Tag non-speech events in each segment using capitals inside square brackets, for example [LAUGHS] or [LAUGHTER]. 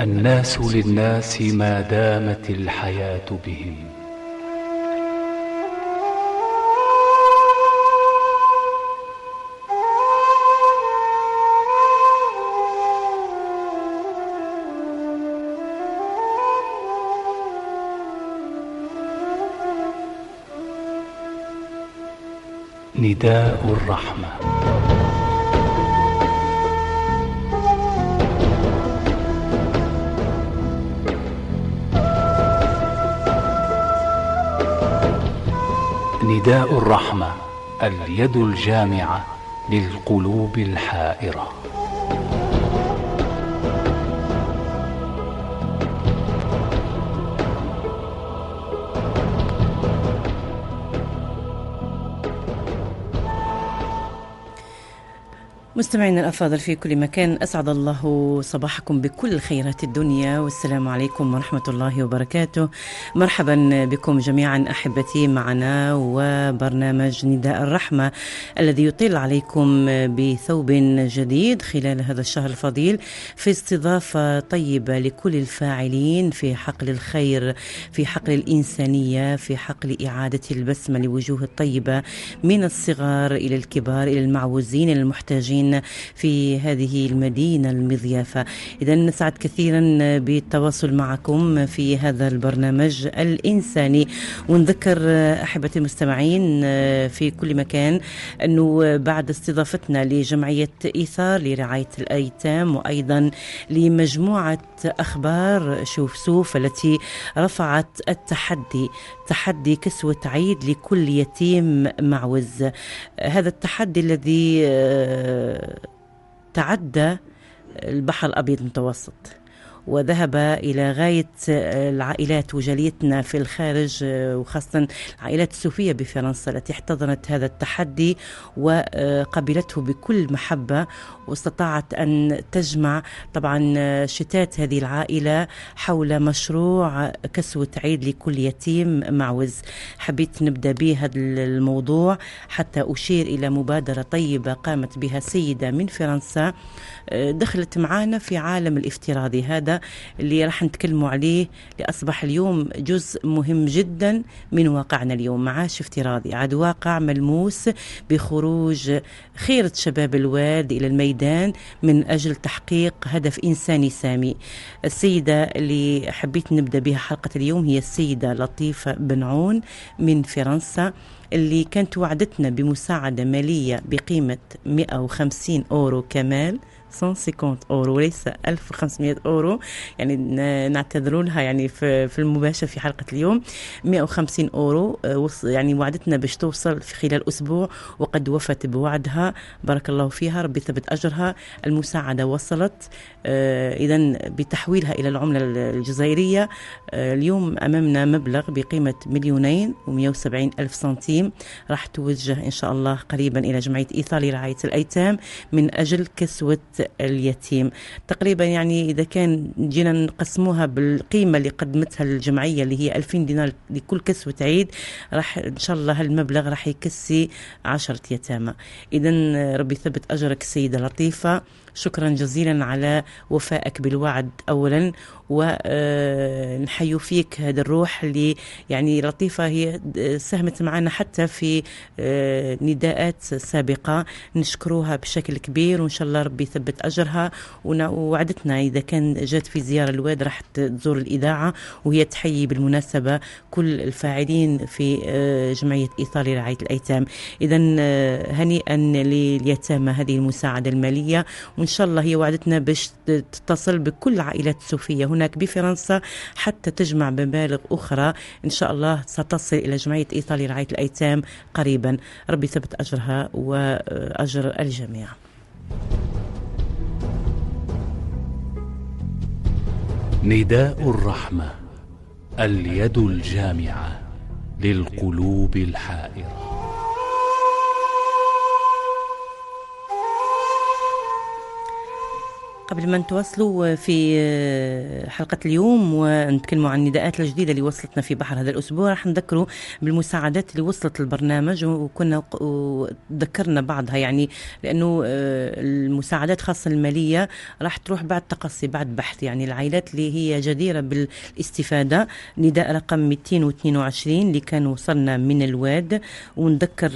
الناس للناس ما دامت الحياة بهم. نداء الرحمة. نداء الرحمة اليد الجامعة للقلوب الحائرة. مستمعينا الأفاضل في كل مكان أسعد الله صباحكم بكل خيرات الدنيا والسلام عليكم ورحمة الله وبركاته. مرحبا بكم جميعا أحبتي معنا وبرنامج نداء الرحمة الذي يطل عليكم بثوب جديد خلال هذا الشهر الفضيل في استضافة طيبة لكل الفاعلين في حقل الخير في حقل الإنسانية في حقل إعادة البسمة لوجوه الطيبة من الصغار إلى الكبار إلى المعوزين إلى المحتاجين في هذه المدينة المضيافة. إذا نسعد كثيرا بالتواصل معكم في هذا البرنامج الإنساني. ونذكر أحبتي المستمعين في كل مكان أنه بعد استضافتنا لجمعية إيثار لرعاية الأيتام وأيضا لمجموعة أخبار شوف سوف التي رفعت التحدي تحدي كسوة عيد لكل يتيم معوز. هذا التحدي الذي تعدى البحر الأبيض المتوسط. وذهب إلى غاية العائلات وجاليتنا في الخارج وخاصة العائلات السوفية بفرنسا التي احتضنت هذا التحدي وقبلته بكل محبة واستطاعت أن تجمع طبعا شتات هذه العائلة حول مشروع كسوة عيد لكل يتيم. معوز حبيت نبدأ بهذا الموضوع حتى أشير إلى مبادرة طيبة قامت بها سيدة من فرنسا دخلت معنا في عالم الافتراضي. هذا اللي راح نتكلموا عليه لأصبح اليوم جزء مهم جدا من واقعنا اليوم. معاش افتراضي عاد واقع ملموس بخروج خيرة شباب الواد إلى الميدان من أجل تحقيق هدف إنساني سامي. السيدة اللي حبيت نبدأ بها حلقة اليوم هي السيدة لطيفة بنعون من فرنسا اللي كانت وعدتنا بمساعدة مالية بقيمة 150 أورو كمال. 150 أورو وليس 1500 أورو. يعني نعتذر لها يعني في, في المباشر في حلقة اليوم. 150 أورو يعني وعدتنا باش توصل في خلال أسبوع وقد وفت بوعدها. بارك الله فيها ربي ثبت أجرها. المساعدة وصلت اذا بتحويلها إلى العملة الجزائرية. اليوم أمامنا مبلغ بقيمة مليونين و170 ألف سنتيم. راح توجه إن شاء الله قريبا إلى جمعية ايثار لرعاية الأيتام من أجل كسوة اليتيم. تقريبا يعني إذا كان جينا نقسموها بالقيمة اللي قدمتها الجمعية اللي هي 2000 دينار لكل كسوة عيد راح إن شاء الله هالمبلغ راح يكسي عشرة يتامى. إذا ربي يثبت أجرك سيدة لطيفة. شكرا جزيلا على وفائك بالوعد اولا ونحيو فيك هذا الروح اللي يعني لطيفة. هي ساهمت معنا حتى في نداءات سابقة. نشكروها بشكل كبير وإن شاء الله ربي يثبت أجرها. ووعدتنا إذا كان جات في زيارة الواد راح تزور الإذاعة وهي تحيي بالمناسبة كل الفاعلين في جمعية ايصال رعايه الأيتام. اذا هنيئا لليتامى هذه المساعدة المالية. وإن شاء الله هي وعدتنا باش تتصل بكل عائلات الصوفية هناك بفرنسا حتى تجمع مبالغ أخرى. إن شاء الله ستصل إلى جمعية إيطاليا لرعاية الأيتام قريبا. ربي ثبت أجرها وأجر الجميع. نداء الرحمة اليد الجامعة للقلوب الحائرة. قبل ما نتواصلوا في حلقة اليوم ونتكلموا عن النداءات الجديدة اللي وصلتنا في بحر هذا الأسبوع راح نذكروا بالمساعدات اللي وصلت للبرنامج وكنا ذكرنا بعضها. يعني لأنه المساعدات خاصة المالية راح تروح بعد تقصي بعد بحث. يعني العائلات اللي هي جديرة بالاستفادة نداء رقم 222 اللي كان وصلنا من الواد. ونذكر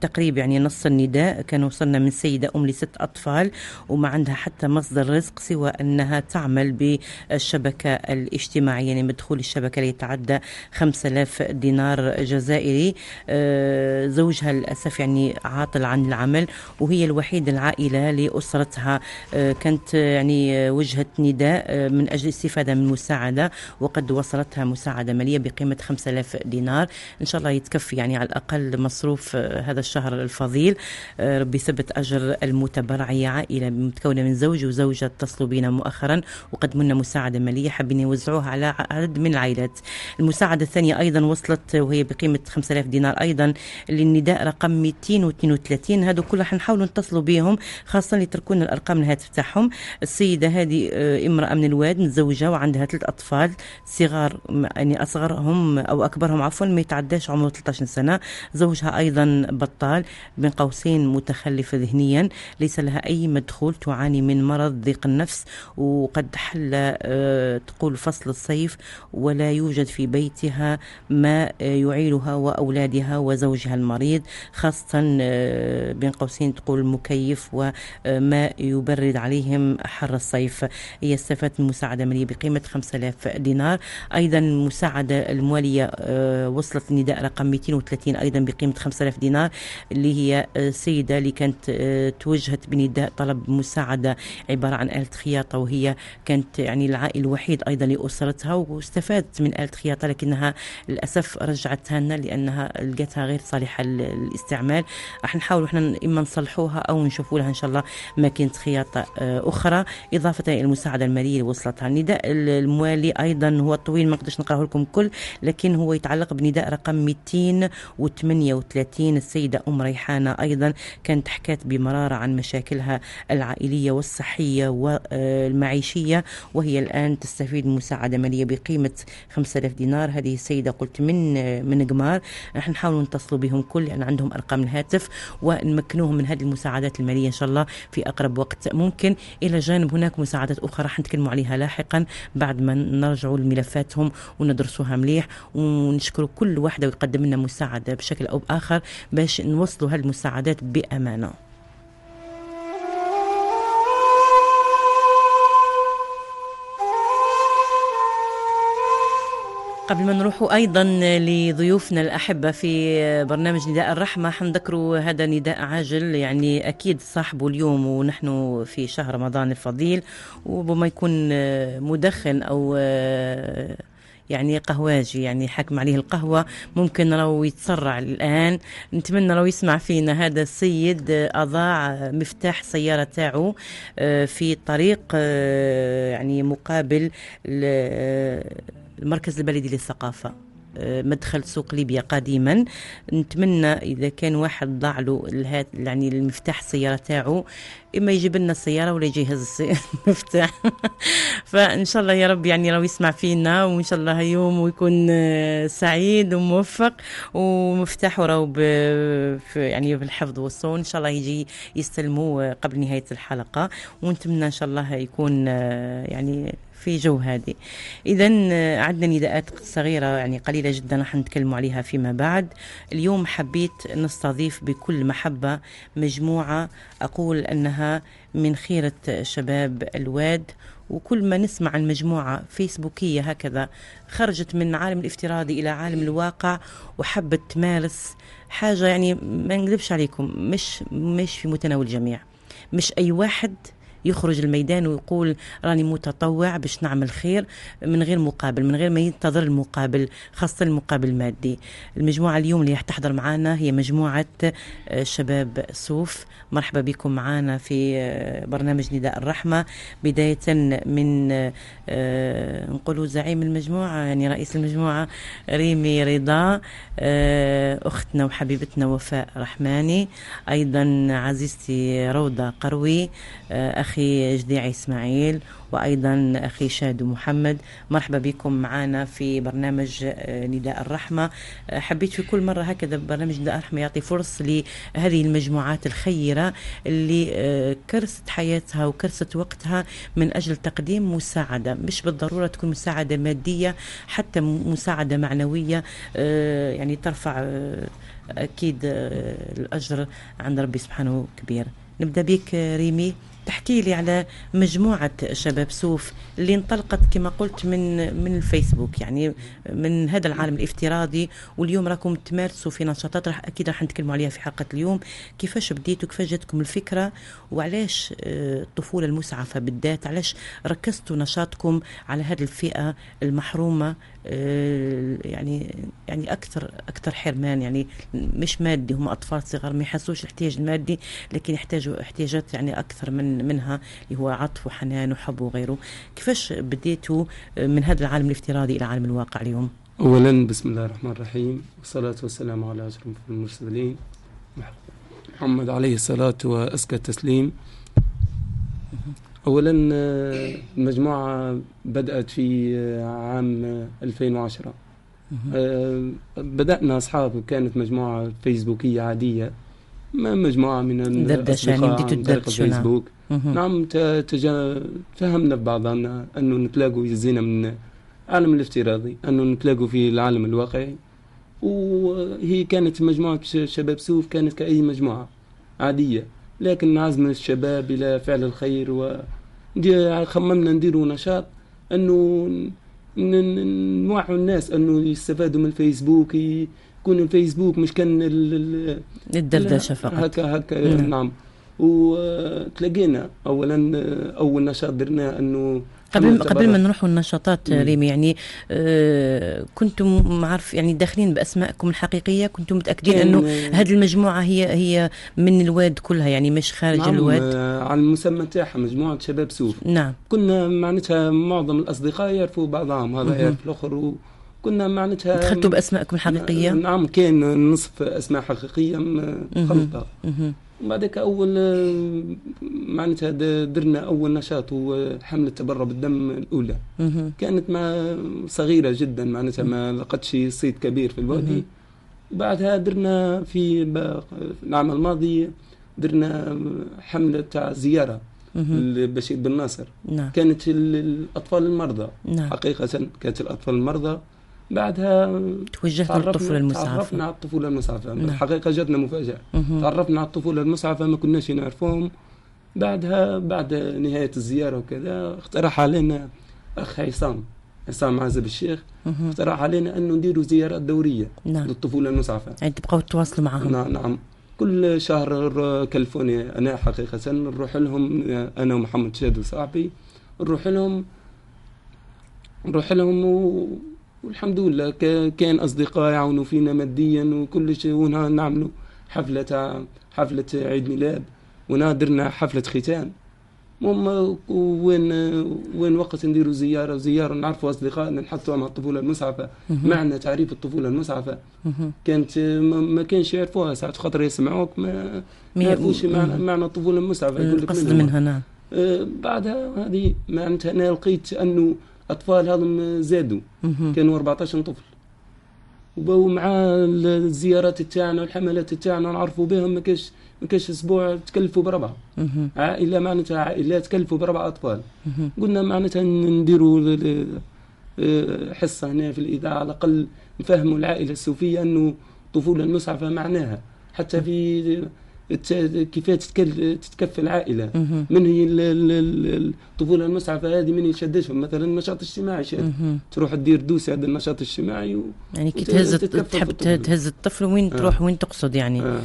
تقريبا يعني نص النداء كان وصلنا من سيدة أم لست أطفال وما عندها حتى مصدر رزق سوى أنها تعمل بالشبكة الاجتماعية. يعني مدخول الشبكة يتعدى 5000 دينار جزائري. آه، زوجها للأسف يعني عاطل عن العمل وهي الوحيدة العائلة لأسرتها. آه، كانت يعني وجهة نداء آه، من أجل الاستفادة من مساعدة وقد وصلتها مساعدة مالية بقيمة 5000 دينار. إن شاء الله يتكفي يعني على الأقل مصروف هذا الشهر الفضيل. ربي يثبت أجر المتبرعية عائلة متكونة من زوج وزوجة اتصلوا بنا مؤخرا وقدموا لنا مساعدة مالية حابين يوزعوها على عدد من العائلات. المساعدة الثانية أيضا وصلت وهي بقيمة 5000 دينار أيضا للنداء رقم 232 هذو كلها حنحاولوا نتصلوا بهم خاصة اللي تركونا الأرقام الهاتف تاعهم. السيدة هذه آه، امرأة من الواد متزوجة وعندها ثلاث أطفال صغار يعني أصغرهم أو أكبرهم عفوا ما يتعداش عمره 13 سنة. زوجها أيضا بطال بين قوسين متخلف ذهنيا ليس لها أي مدخول تعاني من مرض ضيق النفس وقد حل آه، تقول فصل الصيف ولا يوجد في بيتها ما آه، يعيلها وأولادها وزوجها المريض خاصة آه، بين قوسين تقول مكيف وما يبرد عليهم حر الصيف. هي استفادت مساعدة مالية بقيمة 5000 دينار. أيضا المساعدة الموالية وصلت نداء رقم 230 أيضا بقيمة 5000 دينار اللي هي سيدة اللي كانت توجهت بنداء طلب مساعدة عبارة عن آلة خياطة وهي كانت يعني العائل الوحيد أيضا لأسرتها واستفادت من آلة خياطة لكنها للأسف رجعتها لنا لأنها لقيتها غير صالحة للاستعمال. راح نحاول إحنا إما نصلحوها أو نشوفوا لها إن شاء الله ماكينة خياطة آه، أخرى. إضافة إلى المساعدة المالية اللي وصلتها. النداء الموالي أيضا هو طويل ما نقدرش نقرأه لكم كل لكن هو يتعلق بنداء رقم 238 السيدة أم ريحانة أيضا كانت حكت بمرارة عن مشاكلها العائلية والصحية. والمعيشية وهي الآن تستفيد مساعدة مالية بقيمة 5000 دينار. هذه السيدة قلت من من قمار. راح نحاول نتصلوا بهم كل لأن عندهم أرقام الهاتف ونمكنوهم من هذه المساعدات المالية إن شاء الله في أقرب وقت. ممكن إلى جانب هناك مساعدات أخرى راح نتكلموا عليها لاحقا بعد ما نرجعوا لملفاتهم وندرسوها مليح. ونشكر كل واحدة ويقدم لنا مساعدة بشكل أو بآخر باش نوصلوا هالمساعدات بأمانة. قبل ما نروح أيضا لضيوفنا الأحبة في برنامج نداء الرحمة حنذكروا هذا نداء عاجل يعني أكيد صاحبه اليوم ونحن في شهر رمضان الفضيل وربما يكون مدخن أو يعني قهواجي يعني حكم عليه القهوة. ممكن لو يتسرع الآن. نتمنى لو يسمع فينا هذا السيد أضاع مفتاح سيارة تاعو آه، في طريق آه، يعني مقابل المركز البلدي للثقافة. آه، مدخل سوق ليبيا قديما. نتمنى إذا كان واحد ضاع له يعني المفتاح السيارة تاعو إما يجيب لنا السيارة ولا يجي يهز [LAUGHS] المفتاح. فإن شاء الله يا رب يعني لو يسمع فينا وإن شاء الله يوم ويكون آه، سعيد وموفق ومفتاحه راهو يعني بالحفظ والصون. إن شاء الله يجي يستلموه قبل نهاية الحلقة. ونتمنى إن شاء الله يكون آه، يعني في جو هادي. اذا آه، عندنا نداءات صغيرة يعني قليلة جدا راح نتكلموا عليها فيما بعد. اليوم حبيت نستضيف بكل محبة مجموعة أقول أنها من خيرة شباب الواد. وكل ما نسمع عن مجموعة فيسبوكية هكذا خرجت من عالم الافتراضي إلى عالم الواقع وحبت تمارس حاجة يعني ما نكذبش عليكم مش مش في متناول الجميع. مش أي واحد يخرج الميدان ويقول راني متطوع باش نعمل خير من غير مقابل من غير ما ينتظر المقابل خاصة المقابل المادي. المجموعة اليوم اللي تحضر معنا هي مجموعة آه، شباب صوف مرحبا بكم معنا في آه، برنامج نداء الرحمة. بداية من آه، نقولوا زعيم المجموعة يعني رئيس المجموعة ريمي رضا أختنا وحبيبتنا وفاء رحماني أيضا عزيزتي روضة قروي أخ أخي جديع إسماعيل وأيضا أخي شادو محمد. مرحبا بكم معنا في برنامج آه، نداء الرحمة. آه، حبيت في كل مرة هكذا برنامج نداء الرحمة يعطي فرص لهذه المجموعات الخيرة اللي آه، كرست حياتها وكرست وقتها من أجل تقديم مساعدة مش بالضرورة تكون مساعدة مادية حتى مساعدة معنوية. يعني ترفع أكيد الأجر عند ربي سبحانه كبير. نبدأ بك ريمي. تحكي لي على مجموعة شباب سوف اللي انطلقت كما قلت من من الفيسبوك. يعني من هذا العالم الافتراضي واليوم راكم تمارسوا في نشاطات راح أكيد راح نتكلموا عليها في حلقة اليوم. كيفاش بديتوا؟ كيفاش جاتكم الفكرة؟ وعلاش آه، الطفولة المسعفة بالذات؟ علاش ركزتوا نشاطكم على هذه الفئة المحرومة؟ آه، يعني يعني أكثر أكثر حرمان. يعني مش مادي هم أطفال صغار ما يحسوش الاحتياج المادي لكن يحتاجوا احتياجات يعني أكثر من منها اللي هو عطف وحنان وحب وغيره. كيفاش بديتوا من هذا العالم الافتراضي إلى عالم الواقع اليوم؟ اولا بسم الله الرحمن الرحيم. والصلاة والسلام على أشرف المرسلين. محمد عليه الصلاة وأزكى التسليم. اولا المجموعة بدأت في عام 2010 أه، بدأنا أصحاب كانت مجموعة فيسبوكية عادية. مجموعة من الأصدقاء يعني بديتوا تدردشوا الفيسبوك. نعم تجا فهمنا ببعضنا أنه نتلاقوا يزينا من العالم الافتراضي أنه نتلاقوا في العالم الواقعي. وهي كانت مجموعة شباب سوف كانت كأي مجموعة عادية. لكن عزم الشباب إلى فعل الخير و خممنا نديروا نشاط أنه نوعوا الناس أنه يستفادوا من الفيسبوك يكون الفيسبوك مش كان الدردشة فقط. هكا هكا نعم, نعم. وتلاقينا اولا أول نشاط درناه أنه قبل قبل ما نروحوا النشاطات ريمي يعني آه كنتم عارف يعني داخلين بأسمائكم الحقيقية كنتم متأكدين أنه هذه المجموعة هي هي من الواد كلها يعني مش خارج نعم الواد؟ آه على المسمى تاعها مجموعة شباب سوف. نعم. كنا معناتها معظم الأصدقاء يعرفوا بعضهم هذا يعرف الآخر كنا معناتها دخلتوا باسمائكم الحقيقية؟ نعم كان نصف أسماء حقيقية خلطة. بعدك أول معناتها درنا أول نشاط هو حملة تبرع بالدم الأولى. كانت ما صغيرة جدا معناتها ما لقتش صيت كبير في الوادي. بعدها درنا في العام الماضي درنا حملة تاع زيارة لبشير بن ناصر. نعم. كانت الأطفال المرضى. نعم. حقيقة كانت الأطفال المرضى. بعدها توجهت للطفولة المسعفة تعرفنا على الطفولة المسعفة نعم. الحقيقة جاتنا مفاجأة. تعرفنا على الطفولة المسعفة ما كناش نعرفهم بعدها بعد نهاية الزيارة وكذا اقترح علينا أخ عصام. عصام عازب الشيخ. اقترح علينا أنه نديروا زيارات دورية نعم. للطفولة المسعفة يعني تبقوا تتواصلوا معهم. نعم نعم. كل شهر كلفوني أنا حقيقة نروح لهم أنا ومحمد شاد وصاحبي نروح لهم نروح لهم و... والحمد لله. كان أصدقاء يعاونوا فينا ماديا وكل شيء ونها نعملوا حفلة حفلة عيد ميلاد ونادرنا حفلة ختان. مهم وين وين وقت نديروا زيارة؟ زيارة نعرفوا أصدقائنا نحطوا مع الطفولة المسعفة. معنى تعريف الطفولة المسعفة. كانت ما كانش يعرفوها ساعات خاطر يسمعوك ما يعرفوش معنى, معنى الطفولة المسعفة. يقول لك منها نعم. آه بعدها هذه معناتها أنا لقيت أنه أطفال هذم زادوا. كانوا 14 طفل. ومع الزيارات تاعنا والحملات تاعنا نعرفوا بهم ما كاش ما كاش أسبوع تكلفوا بربعة. عائلة معناتها عائلات تكلفوا بربع أطفال. قلنا معناتها نديروا آه، حصة هنا في الإذاعة على الأقل نفهموا العائلة السوفية أنه الطفوله المسعفه معناها. حتى في كيفاش تتكفل العائله من هي الطفوله المسعفة هذه من يشدشهم مثلا النشاط الاجتماعي شاد. تروح تدير دوسة هذا النشاط الاجتماعي و... يعني كي تهز تحب تهز الطفل وين آه. تروح وين تقصد يعني. آه.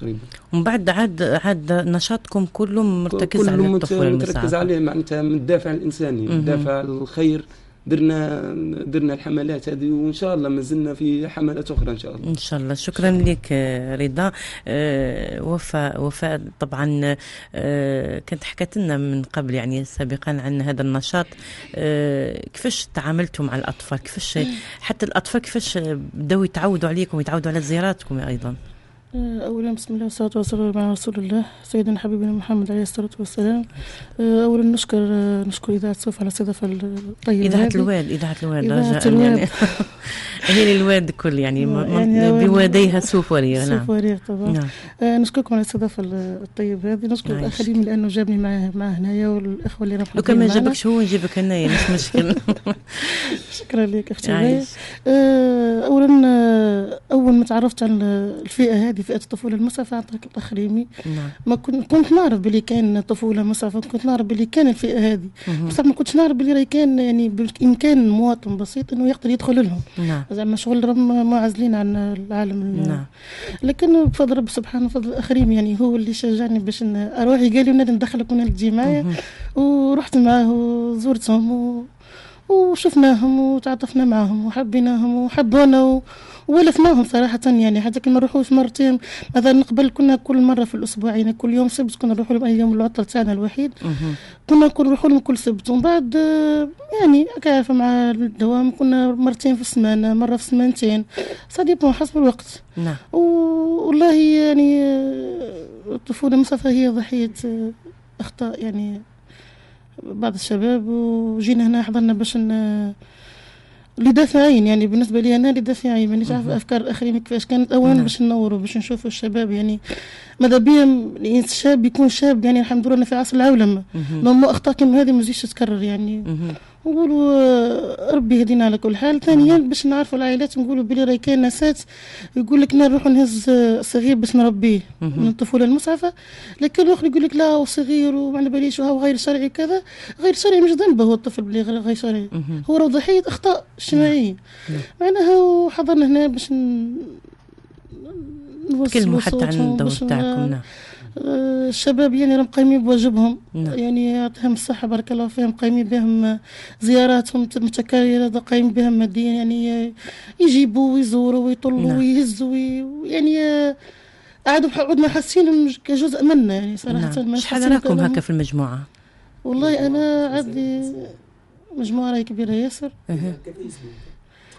تقريبا. ومن بعد عاد عاد نشاطكم كله مرتكز على الطفولة المسعفة. مرتكز عليه معناتها من الدافع الإنساني من الدافع الخير. درنا درنا الحملات هذه وإن شاء الله ما زلنا في حملات أخرى إن شاء الله. إن شاء الله. شكرا لك رضا. آه، وفاء وفاء طبعا آه، كانت حكت لنا من قبل يعني سابقا عن هذا النشاط. آه، كيفاش تعاملتوا مع الأطفال؟ كيفاش حتى الأطفال كيفاش بداوا يتعودوا عليكم يتعودوا على زياراتكم أيضا؟ أولا بسم الله والصلاة والسلام على رسول الله سيدنا حبيبنا محمد عليه الصلاة والسلام. أولا نشكر نشكر إذاعة صوف على الاستضافة الطيبة إذاعة الواد إذاعة الواد. إذاعة الواد. يعني [LAUGHS] هي للواد كل يعني, يعني بواديها صوف وريغ نعم. صوف وريغ طبعا. نعم. آه نشكركم على الاستضافة الطيبة هذه. نشكر الأخ خليل لأنه جابني معاه معاه هنايا والإخوة اللي راحوا لو كان ما جابكش هو نجيبك هنايا مش [LAUGHS] مشكل. شكرا لك أختي أولا أول ما تعرفت على الفئة هذه فئة الطفولة المسعفة عن طريق الأخ ريمي نعم. ما كنت كنت نعرف باللي كان طفولة مسعفة كنت نعرف باللي كان الفئة هذه. بصح ما كنتش نعرف باللي كان يعني بالإمكان مواطن بسيط إنه يقدر يدخل لهم. نعم. زعما شغل راهم معزلين عن العالم. نعم. لكن بفضل رب سبحانه وفضل الأخ ريمي يعني هو اللي شجعني باش أروح قال لي ندخلك تجي معايا ورحت معاه وزورتهم و... وشفناهم وتعاطفنا معهم وحبيناهم وحبونا و... ولفناهم صراحة يعني حتى كي ما نروحوش مرتين. مثلا قبل كنا كل مرة في الأسبوع يعني كل يوم سبت كنا نروحوا لهم اليوم العطلة تاعنا الوحيد. كنا نروحوا لهم كل سبت. ومن بعد يعني كيف مع الدوام كنا مرتين في السمانة مرة في سمانتين صديق حسب الوقت. نعم. والله يعني الطفولة مصطفى هي ضحية أخطاء يعني بعض الشباب. وجينا هنا حضرنا باش لدافعين يعني بالنسبة لي أنا لدافعين مانيش عارف أفكار الاخرين كيفاش كانت اولا نعم. باش ننوروا باش نشوفوا الشباب يعني ماذا بيا الشاب يكون شاب يعني الحمد لله في عصر العولمة. ما اخطاء كما هذه ما تزيدش تتكرر يعني نقولوا آه، ربي يهدينا على كل حال. ثانيا باش نعرفوا العائلات نقولوا بلي راهي كاين ناسات يقول لك نروح نهز صغير باش نربيه من الطفولة المسعفة. لكن الأخر يقول لك لا هو صغير وما على باليش وهو غير شرعي كذا غير شرعي مش ذنبه هو الطفل بلي غير شرعي. هو راه ضحيه أخطاء اجتماعية. معناها وحضرنا هنا باش كلمة حتى عن الدور تاعكم نعم. الشباب يعني راهم قايمين بواجبهم نعم. يعني يعطيهم الصحة بارك الله فيهم قايمين بهم زياراتهم متكررة قايمين بهم ماديا يعني يجيبوا ويزوروا ويطلوا نعم. ويهزوا يعني عادوا عدنا حاسين كجزء منا يعني صراحة نعم. شحال راكم هكا في المجموعة؟ والله أنا عندي مجموعة راهي كبيرة ياسر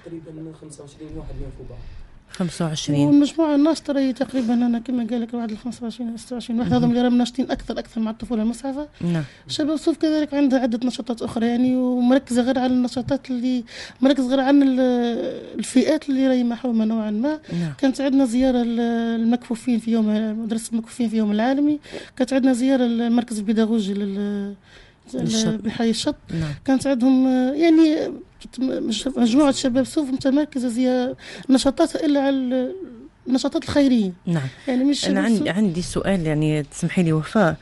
تقريبا 25 واحد من بعض 25 والمجموعة الناشطة راهي تقريبا أنا كما قال لك ال 25 26 واحد هذم اللي راهم ناشطين أكثر أكثر مع الطفولة المسعفة. نعم. شباب صوف كذلك عندها عدة نشاطات أخرى يعني ومركزة غير على النشاطات اللي مركز غير عن الفئات اللي راهي محرومة نوعا ما. نعم. كانت عندنا زيارة للمكفوفين في يوم مدرسة المكفوفين في يوم العالمي. كانت عندنا زيارة للمركز البيداغوجي لل بحي الشط نعم. كانت عندهم يعني مجموعة شباب سوف متمركزة زي نشاطاتها إلا على النشاطات الخيرية. نعم. يعني مش أنا عندي عندي سؤال يعني تسمحي لي وفاء.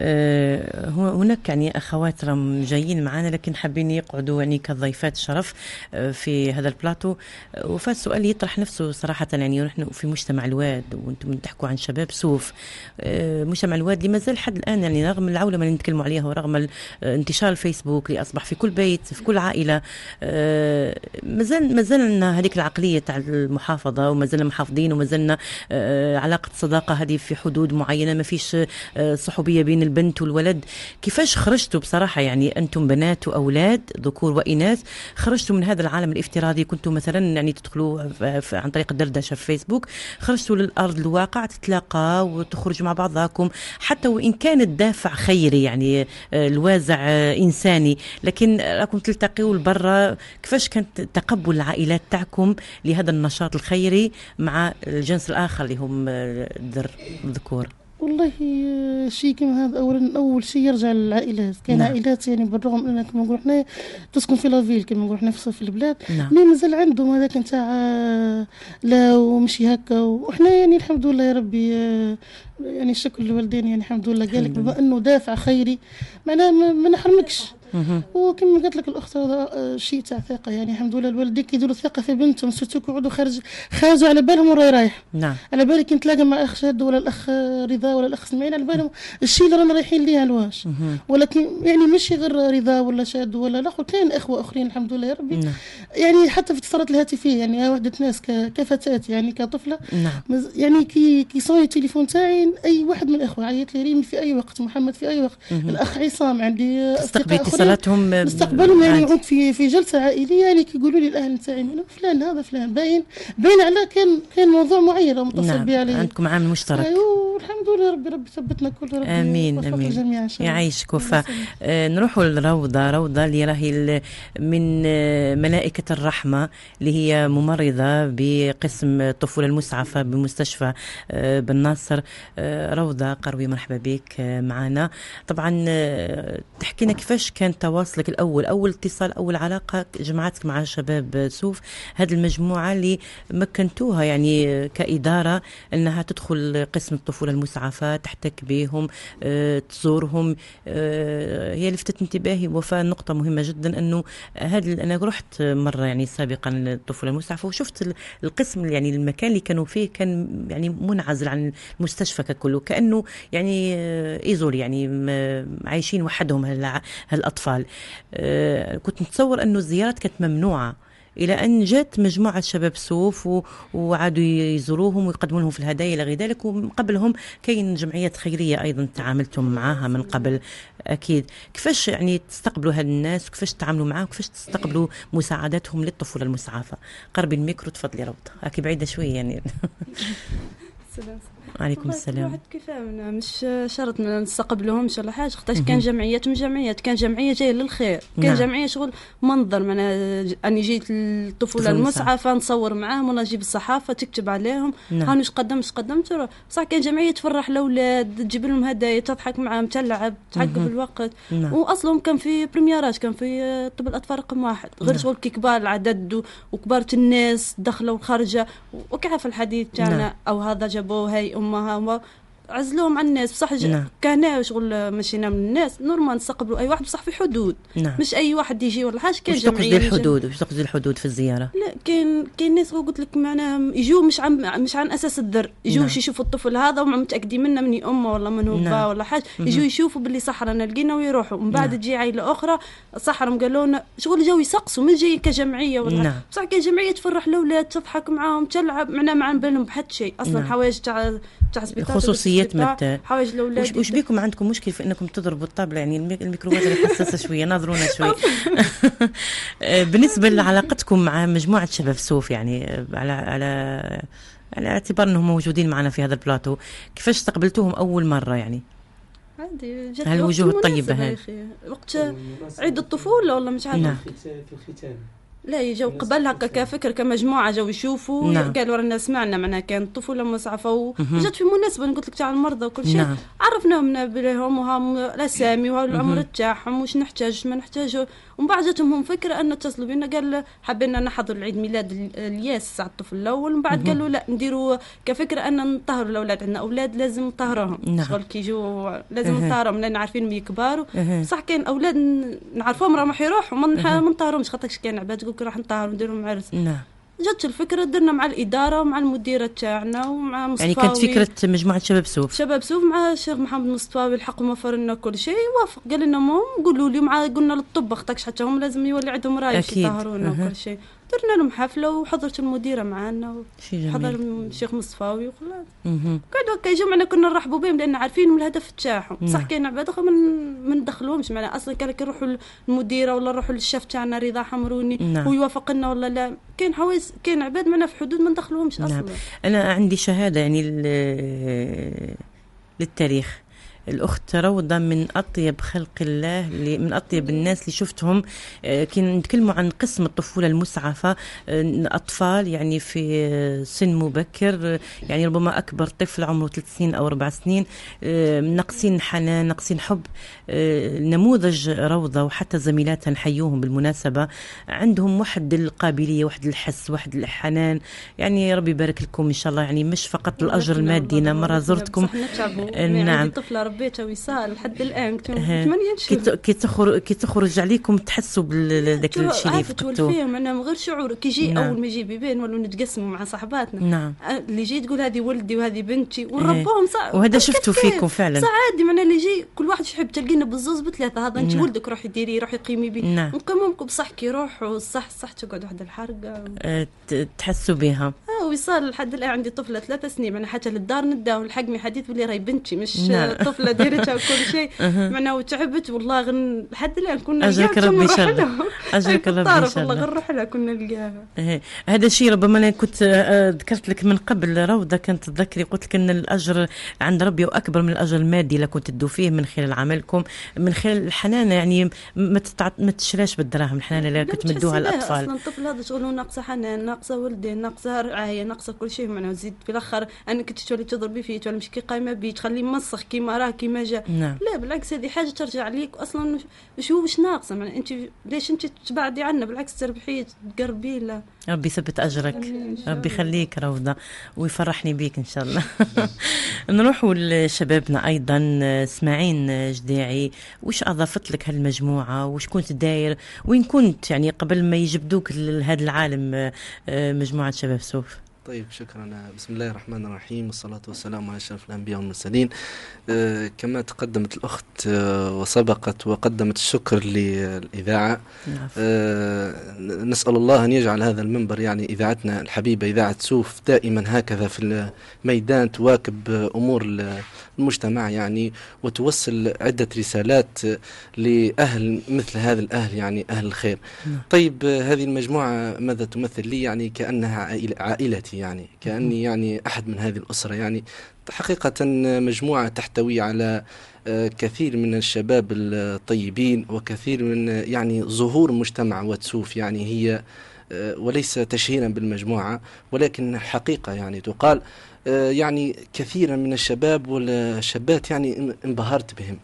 آه هناك يعني أخوات راهم جايين معنا لكن حابين يقعدوا يعني كضيفات شرف آه في هذا البلاطو. آه وفاء السؤال يطرح نفسه صراحة يعني نحن في مجتمع الواد وأنتم تحكوا عن شباب سوف. آه مجتمع الواد اللي مازال حد الآن يعني رغم العولمه اللي نتكلموا عليها ورغم انتشار الفيسبوك اللي أصبح في كل بيت في كل عائلة آه مازال مازال لنا هذيك العقلية تاع المحافظة ومازلنا محافظين ومازال زلنا آه، علاقة صداقة هذه في حدود معينة ما فيش آه، صحوبية بين البنت والولد. كيفاش خرجتوا بصراحة؟ يعني أنتم بنات وأولاد ذكور وإناث خرجتوا من هذا العالم الافتراضي؟ كنتوا مثلا يعني تدخلوا عن طريق الدردشة في فيسبوك خرجتوا للأرض الواقع تتلاقى وتخرجوا مع بعضكم حتى وإن كان الدافع خيري يعني آه، الوازع إنساني. لكن راكم تلتقيوا لبرا كيفاش كان تقبل العائلات تاعكم لهذا النشاط الخيري مع الجنس الآخر اللي هم الذر الذكور. والله شيء كما هذا اولا أول شيء يرجع للعائلات. كاين نعم. عائلات يعني بالرغم ان كما نقول إحنا تسكن في la ville كما نقول إحنا في البلاد. نعم. mais مازال عندهم هذاك نتاع لا ومشي هكا. وحنا يعني الحمد لله يا ربي يعني الشكر للوالدين يعني الحمد لله. قال لك بما أنه دافع خيري معناه ما نحرمكش. وكما قالت لك الأخت هذا شيء تاع ثقة. يعني الحمد لله الوالدين كيديروا ثقة في بنتهم surtout يقعدوا خارج خارجوا على بالهم وراي رايح. نعم. على بالك كي نتلاقى مع أخ شاد ولا الأخ رضا ولا الأخ اسماعيل على بالهم الشيء اللي رانا رايحين ليه الواش ولكن يعني ماشي غير رضا ولا شاد ولا لا كاين إخوة أخرين الحمد لله يا ربي. نعم. يعني حتى في الاتصالات الهاتفية يعني وحدة ناس كفتاة يعني كطفلة. نعم. يعني كي كي صوني التليفون تاعي أي واحد من الإخوة عيط لي ريمي في أي وقت محمد في أي وقت. الأخ عصام عندي أصدقاء وصلتهم نستقبلهم يعني نقعد في في جلسة عائلية يعني كيقولوا لي الاهل نتاعي فلان هذا فلان باين باين على كان كان موضوع معين متصل نعم. به عليه. عندكم عامل مشترك. أيوه الحمد لله ربي ربي ثبتنا كل ربي آمين آمين. الجميع يعيشك وفاء. آه نروحوا لروضة. روضة اللي راهي من آه، ملائكة الرحمة اللي هي ممرضة بقسم الطفولة المسعفة بمستشفى آه بن ناصر آه روضة قروي مرحبا بك معنا. طبعا تحكي لنا كيفاش كان تواصلك الأول أول اتصال أول علاقة جمعتك مع شباب سوف هذه المجموعة اللي مكنتوها يعني كإدارة أنها تدخل قسم الطفولة المسعفة تحتك بهم آه، تزورهم آه، هي لفتت انتباهي. وفاء نقطة مهمة جدا أنه هذا أنا رحت مرة يعني سابقا الطفوله المسعفة وشفت القسم يعني المكان اللي كانوا فيه كان يعني منعزل عن المستشفى ككله كانه يعني إيزول يعني عايشين وحدهم هالأطفال. آه، كنت نتصور أنه الزيارات كانت ممنوعة إلى أن جات مجموعة شباب سوف وعادوا يزوروهم ويقدموا لهم في الهدايا إلى غير ذلك وقبلهم كاين جمعيات خيرية أيضا تعاملتم معها من قبل أكيد. كيفاش يعني تستقبلوا هاد الناس؟ وكيفاش تتعاملوا معاهم؟ وكيفاش تستقبلوا مساعدتهم للطفولة المسعفة؟ قربي الميكرو تفضلي روضة. هاكي بعيدة شوية يعني. [LAUGHS] [LAUGHS] عليكم السلام واحد كيفاهمنا مش شرط ما نستقبلوهمش ولا حاجة خاطرش كان جمعيات جمعيات كان جمعية جاية للخير كان نعم. جمعية شغل منظر من أني جيت للطفولة المسعفة نصور معاهم ولا نجيب الصحافة تكتب عليهم نعم. هاني قدمت قدمت بصح كان جمعية تفرح الأولاد تجيب لهم هدايا تضحك معاهم تلعب تعقب الوقت نعم. وأصلهم كان في prématurés كان في طب الاطفال رقم واحد غير نعم. شغل كي كبار العدد وكبار الناس دخلوا وخارجه وكيف الحديث تاعنا نعم. أو هذا جابوه هاي امها عزلوهم عن الناس بصح نعم. كان شغل مشينا من الناس نورمال نستقبلوا أي واحد بصح في حدود نعم. مش أي واحد يجي ولا حاجة كاين جمعية وش الحدود وش تقصدي الحدود في الزيارة لا كاين كاين ناس قلت لك معناها يجوا مش عن مش عن أساس الذر يجوا نعم. يشوفوا الطفل هذا وهم متأكدين منه من أمه ولا من هو نعم. ولا حاجة يجوا يشوفوا باللي صح رانا لقينا ويروحوا ومن بعد نعم. تجي عائلة أخرى صح راهم قالوا لنا شغل جاوا يسقسوا مش جاي كجمعية ولا نعم. بصح كاين جمعية تفرح الأولاد تضحك معاهم تلعب معناها ما عن بالهم بحد شيء أصلا نعم. حوايج تاع تاع حوايج الأولاد وش, وش بيكم عندكم مشكلة في إنكم تضربوا الطابلة؟ يعني الميكروبات حساسه شوية ناظرونا شوي. [LAUGHS] [LAUGHS] بالنسبة لعلاقتكم مع مجموعة شباب سوف يعني على على على اعتبار إنهم موجودين معنا في هذا البلاطو كيفاش استقبلتوهم أول مرة يعني؟ عادي جات الوجوه الطيبة هذه؟ وقت عيد الطفولة ولا مش عارفه نعم. في الختام. لا يجوا قبل هكا كفكر كمجموعه جاو يشوفوا نعم. قالوا رانا سمعنا معناها كان طفولة مسعفه وجات في مناسبة قلت لك تاع المرضى وكل شيء. نعم. عرفناهم بهم وهم الأسامي والعمر تاعهم واش نحتاج ما نحتاجه. ومن بعد جاتهم هم فكرة أن اتصلوا بنا قال حبينا نحضر العيد ميلاد الياس تاع الطفل الأول ومن بعد قالوا لا نديروا كفكرة أن نطهروا الأولاد عندنا أولاد لازم نطهرهم. نعم. شغل كي يجوا لازم نطهرهم لأن عارفين ملي كبار صح كاين أولاد نعرفوهم راهم راح يروحوا ما نطهرهمش خاطرش كاين عباد تقول راح نطهر نديرهم عرس. نعم. جات الفكرة درنا مع الإدارة ومع المديرة تاعنا ومع مصطفى يعني كانت فكرة مجموعة شباب سوف. شباب سوف مع الشيخ محمد مصطفى الحق وفر لنا كل شيء وافق. قال لنا مهم قولوا لي مع قلنا للطب اختكش حتى هم لازم يولي عندهم رأي يطهرونا وكل شيء. درنا لهم حفلة وحضرت المديرة معنا حضر الشيخ مصفاوي وخلاص قعدوا هكا يجوا معنا كنا نرحبوا بهم لأن عارفين الهدف تاعهم. صح نعم. كاين عباد ما ندخلوهمش معنا أصلا كان يروحوا المديره ولا نروحوا للشيف تاعنا رضا حمروني نعم. ويوافق لنا ولا لا. كاين حوايج كاين عباد معنا في حدود ما ندخلوهمش أصلا. نعم. أنا عندي شهادة يعني للتاريخ. الأخت روضة من أطيب خلق الله اللي من أطيب الناس اللي شفتهم. آه، كنا نتكلموا عن قسم الطفولة المسعفة آه، أطفال يعني في سن مبكر يعني ربما أكبر طفل عمره ثلاث سنين أو أربع سنين. آه، ناقصين حنان ناقصين حب. نموذج روضة وحتى زميلاتها نحيوهم بالمناسبة. عندهم واحد القابلية واحد الحس واحد الحنان. يعني ربي يبارك لكم إن شاء الله. يعني مش فقط الأجر المادي أنا مرة زرتكم. نعم. ربيته وصال لحد الآن. كنت 8 شهور كي تخرج كي تخرج عليكم تحسوا بذاك الشيء اللي فقدتوه فيه معناها غير شعور. كي يجي نعم. أول ما يجي بيبان ولو نتقسموا مع صاحباتنا. نعم. اللي يجي تقول هذه ولدي وهذه بنتي ونربوهم صح وهذا شفتوا فيكم فعلا. صح عادي. معناها اللي يجي كل واحد يحب تلقينا بالزوز بثلاثة. هذا أنت نعم. ولدك روحي ديري روحي قيمي به نعم. نقيمهم بصح كي يروحوا صح صح تقعد واحد الحرقة. أه تحسوا بها وصال لحد الآن عندي طفلة ثلاث سنين معناها حتى للدار نداهم الحقني حديث بلي راهي بنتي مش. طفلة ديرتها وكل شيء. [LAUGHS] معناها وتعبت والله غن لحد الآن كنا اجرك ربي ان شاء الله اجرك ربي ان شاء الله غير نروح لها كنا نلقاها. إيه. هذا الشيء ربما أنا كنت آه، ذكرت لك من قبل روضه كانت تذكري قلت لك إن الأجر عند ربي واكبر من الأجر المادي اللي كنت تدو فيه من خلال عملكم من خلال الحنانة يعني ما تتع... ما تشراش بالدراهم الحنانة اللي كنت مدوها الاطفال أصلا. الطفل هذا شغله ناقصه حنان ناقصه ولدين ناقصه رعاية. ناقصة كل شيء معناه زيد في الآخر أنا كنت تولي تضربي فيه تولي مش كي قايمة بيه تخليه مسخ كيما راه كيما جا. نعم. لا بالعكس هذه حاجة ترجع ليك. أصلا مش هو مش ناقصة. معناه أنت ليش أنت تبعدي عنا؟ بالعكس تربحي تقربي له. ربي يثبت أجرك. ربي يخليك روضة. ويفرحني بيك إن شاء الله. [LAUGHS] نروحوا لشبابنا أيضا. اسماعيل جديعي وش أضافت لك هالمجموعة؟ وش كنت داير؟ وين كنت؟ يعني قبل ما يجبدوك لهذا العالم آه، مجموعة شباب سوف. طيب شكرا. بسم الله الرحمن الرحيم والصلاة والسلام على أشرف الأنبياء والمرسلين. آه كما تقدمت الأخت آه وسبقت وقدمت الشكر للإذاعة. نعم. آه نسأل الله أن يجعل هذا المنبر يعني إذاعتنا الحبيبة إذاعة سوف دائما هكذا في الميدان تواكب أمور المجتمع يعني وتوصل عدة رسالات لأهل مثل هذا الأهل يعني أهل الخير. نعم. طيب هذه المجموعة ماذا تمثل لي؟ يعني كأنها عائلتي يعني كأني يعني أحد من هذه الأسرة يعني. حقيقة مجموعة تحتوي على آه، كثير من الشباب الطيبين وكثير من يعني ظهور مجتمع وتسوف يعني هي آه، وليس تشهيرا بالمجموعة ولكن حقيقة يعني تقال يعني كثيرا من الشباب والشابات يعني انبهرت بهم.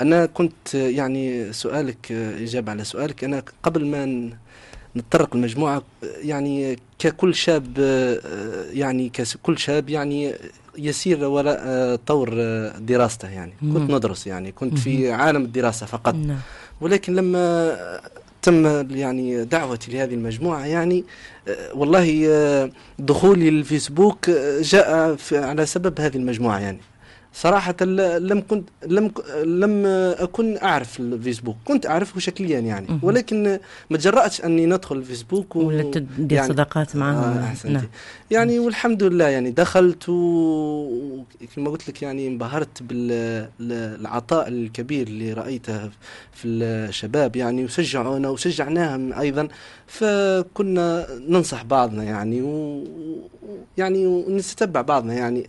أنا كنت يعني سؤالك إجابة على سؤالك. أنا قبل ما نتطرق المجموعة يعني ككل شاب يعني ككل شاب يعني يسير وراء طور دراسته يعني. كنت ندرس يعني كنت في عالم الدراسة فقط. نعم. ولكن لما تم يعني دعوتي لهذه المجموعة يعني والله دخولي للفيسبوك جاء على سبب هذه المجموعة يعني. صراحة لم كنت لم لم أكن أعرف الفيسبوك كنت أعرفه شكليا يعني. ولكن ما تجرأتش أني ندخل الفيسبوك و... ولا تدير يعني صداقات معهم. آه نعم. يعني والحمد لله يعني دخلت وكما قلت لك يعني انبهرت بالعطاء الكبير اللي رأيته في الشباب يعني وشجعونا وشجعناهم أيضا فكنا ننصح بعضنا يعني و يعني ونتتبع بعضنا يعني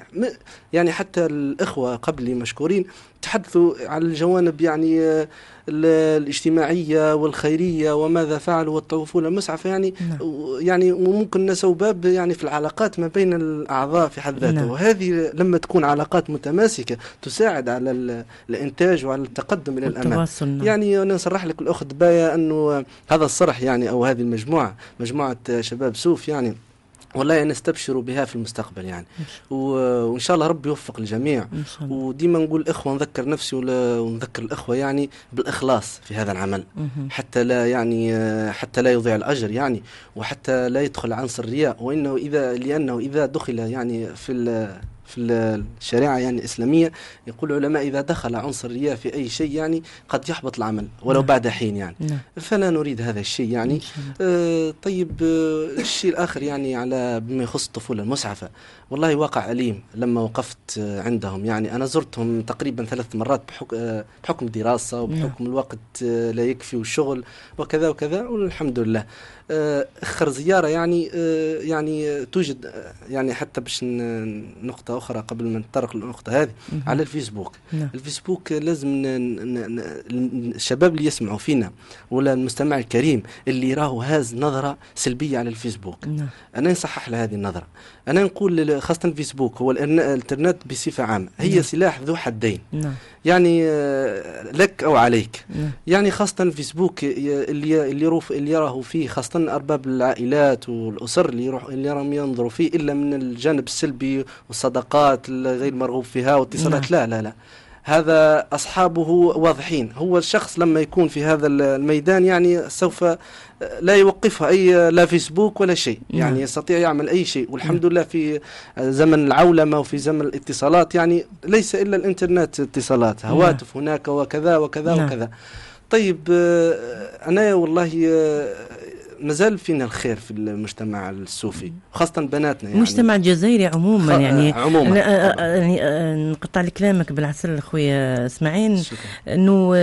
يعني حتى الإخوة قبلي مشكورين تحدثوا على الجوانب يعني آه، الاجتماعية والخيرية وماذا فعلوا والطفولة المسعفة يعني نعم. يعني وممكن نسوا باب يعني في العلاقات ما بين الأعضاء في حد ذاته نعم. وهذه لما تكون علاقات متماسكة تساعد على الإنتاج وعلى التقدم إلى الأمام نعم. يعني أنا نصرح لك الأخت باية أنه هذا الصرح يعني أو هذه المجموعة مجموعة شباب سوف يعني والله نستبشر بها في المستقبل يعني. وإن شاء الله ربي يوفق الجميع. وديما نقول إخوة نذكر نفسي ونذكر الإخوة يعني بالإخلاص في هذا العمل. حتى لا يعني حتى لا يضيع الأجر يعني وحتى لا يدخل عنصر الرياء. وإنه إذا لأنه إذا دخل يعني في في الشريعة يعني الإسلامية يقول العلماء إذا دخل عنصر الرياء في أي شيء يعني قد يحبط العمل ولو نعم. بعد حين يعني نعم. فلا نريد هذا الشيء يعني آه طيب آه الشيء الآخر يعني على بما يخص الطفولة المسعفة والله واقع أليم لما وقفت آه عندهم يعني أنا زرتهم تقريبا ثلاث مرات بحكم, آه بحكم الدراسة وبحكم نعم. الوقت آه لا يكفي والشغل وكذا وكذا والحمد لله أخر زيارة يعني آه، يعني توجد آه، يعني حتى باش نقطة أخرى قبل ما نتطرق للنقطة هذه على الفيسبوك نعم. الفيسبوك لازم الشباب اللي يسمعوا فينا ولا المستمع الكريم اللي راهو هاز نظرة سلبية على الفيسبوك نعم. أنا نصحح له هذه النظرة أنا نقول خاصة الفيسبوك هو الإنترنت بصفة عامة هي نعم. سلاح ذو حدين نعم. يعني لك أو عليك نعم. يعني خاصة الفيسبوك اللي اللي اللي يراه فيه خاصة أرباب العائلات والأسر اللي يروح اللي راهم ينظروا فيه إلا من الجانب السلبي والصداقات الغير مرغوب فيها واتصالات نعم. لا لا لا هذا أصحابه واضحين. هو الشخص لما يكون في هذا الميدان يعني سوف لا يوقفها أي لا فيسبوك ولا شيء. نعم. يعني يستطيع يعمل أي شيء. والحمد لله في زمن العولمة وفي زمن الاتصالات. يعني ليس إلا الإنترنت اتصالات. نعم. هواتف هناك وكذا وكذا وكذا. طيب أنا والله مازال فينا الخير في المجتمع الصوفي خاصة بناتنا يعني. المجتمع الجزائري عموما يعني. عموما. يعني نقطع لكلامك بالعسل أخويا إسماعيل. إنه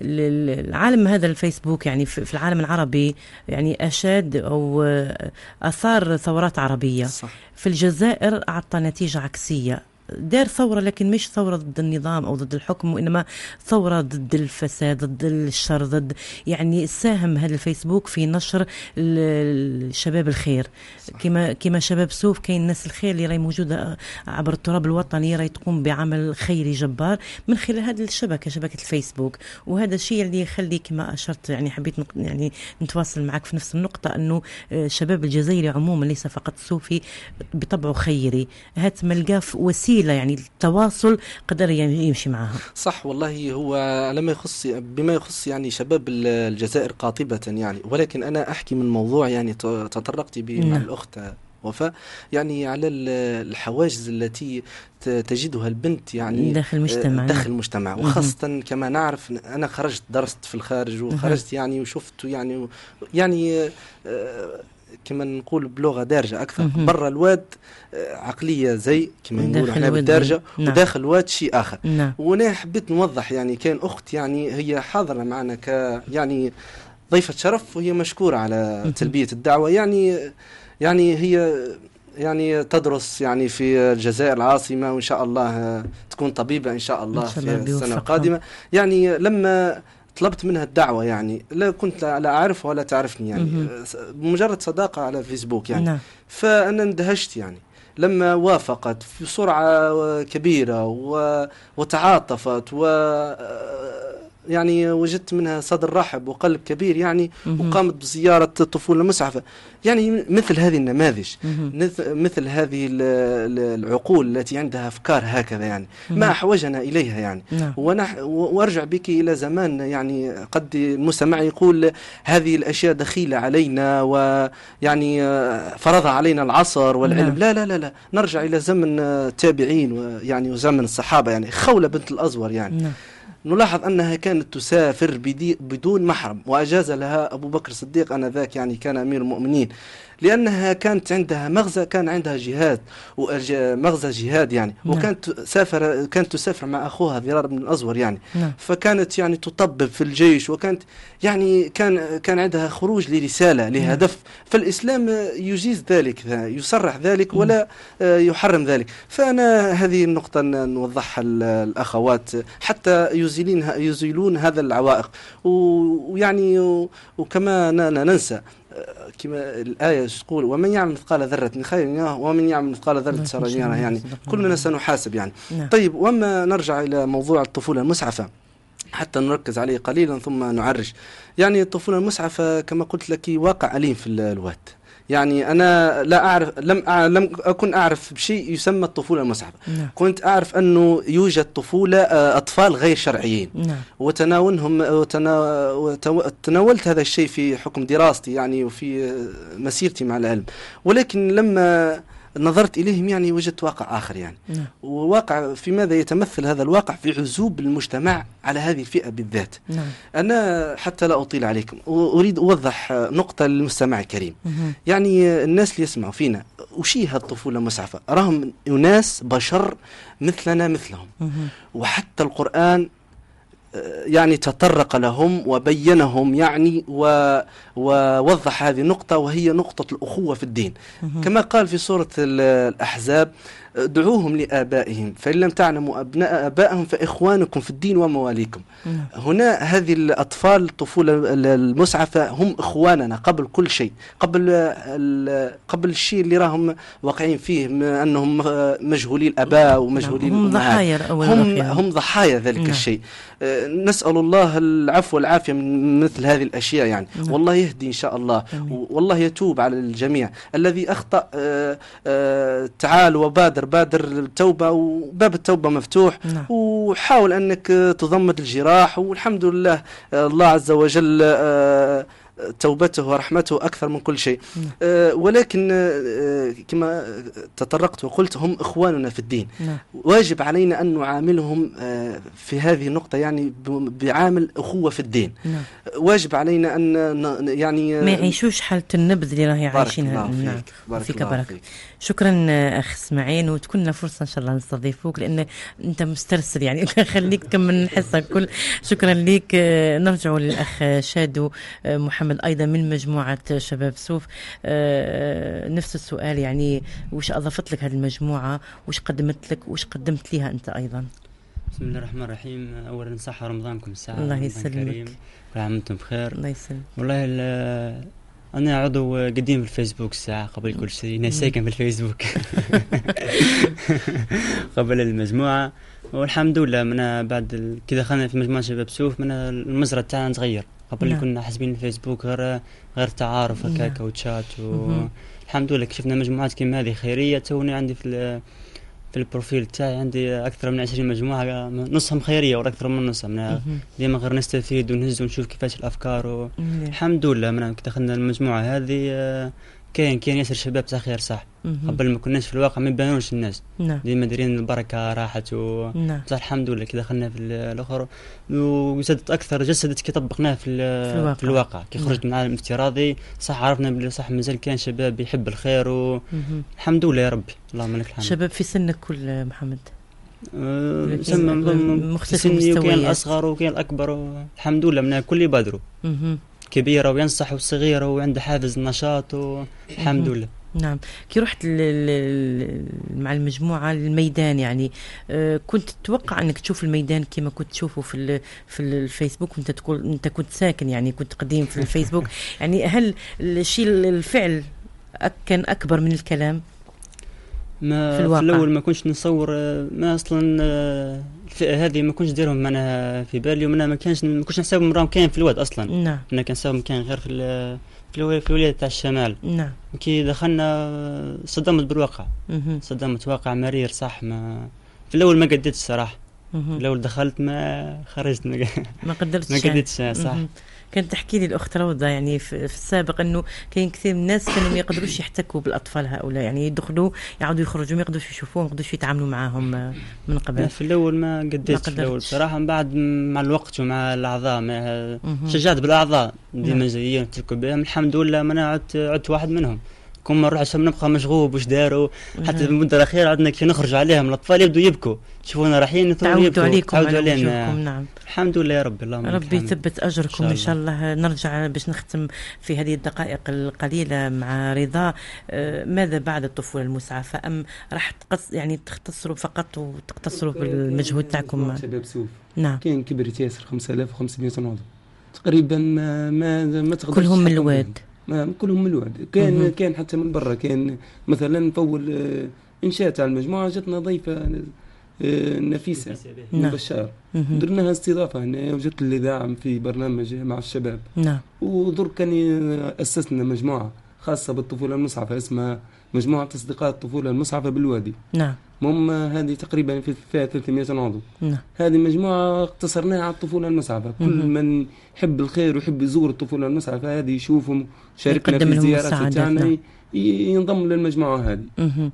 العالم هذا الفيسبوك يعني في العالم العربي يعني أشاد أو أثار ثورات عربية. صح. في الجزائر أعطى نتيجة عكسية. دار ثورة لكن مش ثورة ضد النظام أو ضد الحكم وإنما ثورة ضد الفساد ضد الشر ضد يعني ساهم هذا الفيسبوك في نشر الشباب الخير. كما كما شباب سوف كاين الناس الخير اللي راهي موجودة عبر التراب الوطني راهي تقوم بعمل خيري جبار من خلال هذه الشبكة شبكة الفيسبوك. وهذا الشيء اللي يخلي كما أشرت يعني حبيت يعني نتواصل معك في نفس النقطة أنه الشباب الجزائري عموما ليس فقط صوفي بطبعه خيري. هات ملقاه وسيلة وسيله يعني التواصل قدر يمشي معها. صح والله هو على ما يخص بما يخص يعني شباب الجزائر قاطبة يعني ولكن أنا أحكي من موضوع يعني تطرقت به مع نعم. الأخت وفاء. يعني على الحواجز التي تجدها البنت يعني داخل المجتمع. داخل المجتمع. وخاصة كما نعرف أنا خرجت درست في الخارج وخرجت يعني وشفت يعني يعني آه، كما نقول بلغة دارجة أكثر. برا الواد آه، عقلية زي كما نقول إحنا بالدارجة نعم. وداخل الواد شيء آخر. نعم. وأنا حبيت نوضح يعني كان أخت يعني هي حاضرة معنا ك يعني ضيفة شرف وهي مشكورة على تلبية الدعوة. يعني يعني هي يعني تدرس يعني في الجزائر العاصمة وإن شاء الله تكون طبيبة إن شاء الله, إن شاء الله في السنة القادمة. يعني لما طلبت منها الدعوة يعني لا كنت لا أعرفها ولا تعرفني يعني مجرد صداقة على فيسبوك يعني. نعم. فأنا اندهشت يعني. لما وافقت في سرعة كبيرة وتعاطفت و يعني وجدت منها صدر رحب وقلب كبير يعني وقامت بزيارة الطفولة المسعفة. يعني مثل هذه النماذج مثل هذه العقول التي عندها أفكار هكذا يعني. ما أحوجنا إليها يعني. نعم. ونح وأرجع بك إلى زمان يعني قد المستمع يقول هذه الأشياء دخيلة علينا ويعني فرضها علينا العصر والعلم. نعم. لا لا لا لا. نرجع إلى زمن التابعين يعني وزمن الصحابة يعني. خولة بنت الأزور يعني. نعم. نلاحظ أنها كانت تسافر بدون محرم وأجاز لها أبو بكر الصديق آنذاك يعني كان أمير المؤمنين. لأنها كانت عندها مغزى كان عندها جهاد مغزى جهاد يعني. نعم. وكانت تسافر كانت تسافر مع أخوها ذرار بن الأزور يعني. نعم. فكانت يعني تطبب في الجيش وكانت يعني كان كان عندها خروج لرسالة لهدف. نعم. فالإسلام يجيز ذلك يصرح ذلك ولا يحرم ذلك. فأنا هذه النقطة نوضحها الأخوات حتى يزيلين يزيلون هذا العوائق. ويعني وكما ننسى. كما الآية تقول ومن يعمل مثقال ذرة خير يراه ومن يعمل مثقال ذرة شر يراه. يعني كلنا سنحاسب يعني. نعم. طيب وما نرجع إلى موضوع الطفولة المسعفة؟ حتى نركز عليه قليلا ثم نعرج. يعني الطفولة المسعفة كما قلت لك واقع أليم في الواد يعني أنا لا أعرف لم لم أكن أعرف بشيء يسمى الطفولة المسعفه نعم. كنت أعرف أنه يوجد طفولة آه، أطفال غير شرعيين نعم. وتناولهم وتناولت هذا الشيء في حكم دراستي يعني وفي مسيرتي مع العلم ولكن لما نظرت إليهم يعني وجدت واقع آخر يعني نعم. وواقع في ماذا يتمثل هذا الواقع في عزوب المجتمع على هذه الفئة بالذات نعم. أنا حتى لا أطيل عليكم أريد أوضح نقطة للمستمع الكريم مم. يعني الناس اللي يسمعوا فينا وشي الطفولة مسعفة راهم أناس بشر مثلنا مثلهم مم. وحتى القرآن يعني تطرق لهم وبينهم يعني ووضح هذه النقطة وهي نقطة الأخوة في الدين. كما قال في سورة الأحزاب ادعوهم لآبائهم. فإن لم تعلموا أبناء آبائهم فإخوانكم في الدين ومواليكم. نعم. هنا هذه الأطفال الطفولة المسعفة هم إخواننا قبل كل شيء. قبل قبل الشيء اللي راهم واقعين فيه أنهم مجهولي الآباء ومجهولي هم ضحايا هم, هم ضحايا ذلك نعم. الشيء. آه، نسأل الله العفو والعافية من مثل هذه الأشياء يعني. نعم. والله يهدي إن شاء الله. والله يتوب على الجميع. الذي أخطأ آه، آه، تعال وبادر بادر التوبة وباب التوبة مفتوح نعم. وحاول أنك تضمد الجراح والحمد لله الله عز وجل توبته ورحمته أكثر من كل شيء. نعم. آه، ولكن آه، كما تطرقت وقلت هم إخواننا في الدين. نعم. واجب علينا أن نعاملهم آه، في هذه النقطة يعني بعامل أخوة في الدين. نعم. واجب علينا أن يعني ما يعيشوش حالة النبذ اللي راهي عايشينها. نعم. بارك فيك بارك فيك. شكرا أخ إسماعيل وتكون لنا فرصة إن شاء الله نستضيفوك لأن أنت مسترسل يعني [LAUGHS] خليك تكمل الحصه الكل شكرا لك نرجع للأخ شادو محمد أيضا من مجموعة شباب سوف. نفس السؤال يعني وش أضافت لك هذه المجموعة؟ وش قدمت لك؟ وش قدمت لها أنت أيضا؟ بسم الله الرحمن الرحيم. اولا صحة رمضانكم الساعة الله يسلمك. كل عام وأنتم بخير. الله يسلمك. والله أنا عضو قديم في الفيسبوك الساعة قبل كل شيء. أنا ساكن في الفيسبوك. [LAUGHS] قبل المجموعة. والحمد لله من بعد كي دخلنا في مجموعة شباب سوف من المزرعه تاعنا تغير قبل نعم. كنا حاسبين الفيسبوك غير غير تعارف هكاك. وتشات والحمد لله كشفنا مجموعات كيما هذه خيرية. توني عندي في في ال profil تاعي عندي أكثر من 20 مجموعة نصهم خيرية ولا أكثر من نصهم. ديما غير نستفيد ونهز ونشوف كيفاش الأفكار الحمد لله. من دخلنا المجموعة هذه آه، كاين كاين ياسر شباب تاع خير صح. قبل ما كناش في الواقع ما يبانوش الناس. نعم. ديما دايرين البركة راحت و نعم. الحمد لله كي دخلنا في الأخر. وزادت أكثر جسدت كي طبقناه في, في الواقع, في الواقع. كي خرجت نعم. من العالم الافتراضي صح عرفنا بلي صح مازال كان شباب يحب الخير والحمد لله يا ربي. اللهم لك الحمد. شباب في سنك كل محمد؟ أه مختلف المستويات وكاين الأصغر وكاين الأكبر. الحمد لله من الكل يبادروا. كبيرة وينصح وصغيرة وعنده حافز النشاط والحمد لله. نعم. كي رحت مع المجموعة للميدان يعني آه، كنت تتوقع أنك تشوف الميدان كما كنت تشوفه في في الفيسبوك؟ وأنت تقول أنت كنت ساكن يعني كنت قديم في الفيسبوك. [LAUGHS] يعني هل الشيء الفعل كان أكبر من الكلام؟ ما في, الواقع. في الأول ما كنتش نصور ما أصلا الفئه هذه ما كنتش ديرهم معنا في بالي ومنها ما كانش ما كنتش نحسبهم راهم كاين في الواد أصلا. نعم. أنا كنحسبهم كان غير في في الولايات تاع الشمال. نعم. كي دخلنا صدمت بالواقع. صدمت واقع مرير صح ما في الأول ما قديتش الصراحه في الأول دخلت ما خرجت ما, ما قدرتش. [LAUGHS] ما قديتش صح. كانت تحكي لي الأخت روضة يعني في, في السابق إنه كاين كثير من الناس كانوا ما يقدروش يحتكوا بالأطفال هؤلاء. يعني يدخلوا يعاودوا يخرجوا ما يقدروش يشوفوهم ما يقدروش يتعاملوا معاهم من قبل. في الأول ما قديتش في الأول بصراحه من بعد مع الوقت ومع الأعضاء شجعت بالأعضاء ديما نعم. جايين نتركوا بهم. الحمد لله أنا عدت عدت واحد منهم. كون ما نروح عشان نبقى مشغوب وش داروا؟ حتى المده الأخيرة عندنا كي نخرج عليهم الأطفال يبدوا يبكوا. شوفونا رايحين تعودوا عليكم تعودوا علينا. نعم. الحمد لله يا رب اللهم ربي يثبت أجركم إن شاء الله. نرجع باش نختم في هذه الدقائق القليلة مع رضا. آه، ماذا بعد الطفولة المسعفه ام راح تقص يعني تختصروا فقط وتقتصروا بالمجهود تاعكم. شباب سوف. نعم. كاين كبرت ياسر 5500 عضو تقريبا ما ما, ما تقدرش كلهم من الواد. كلهم من الواد كان كان حتى من برا كان مثلا فول آه، إنشاء تاع المجموعة جاتنا ضيفة آه، نفيسة من نعم. بشار درناها استضافة هنا وجدت الاذاعه في برنامج مع الشباب. نعم. ودرك كان أسسنا مجموعة خاصة بالطفولة المسعفه اسمها مجموعة أصدقاء الطفولة المسعفه بالوادي. نعم. هم هذه تقريبا في فيها 300 عضو نعم. هذه مجموعة اقتصرناها على الطفولة المسعفة. كل من يحب الخير ويحب يزور الطفولة المسعفة هذه يشوفهم شاركنا في الزيارات تاعنا نعم. ينضم للمجموعة هذه.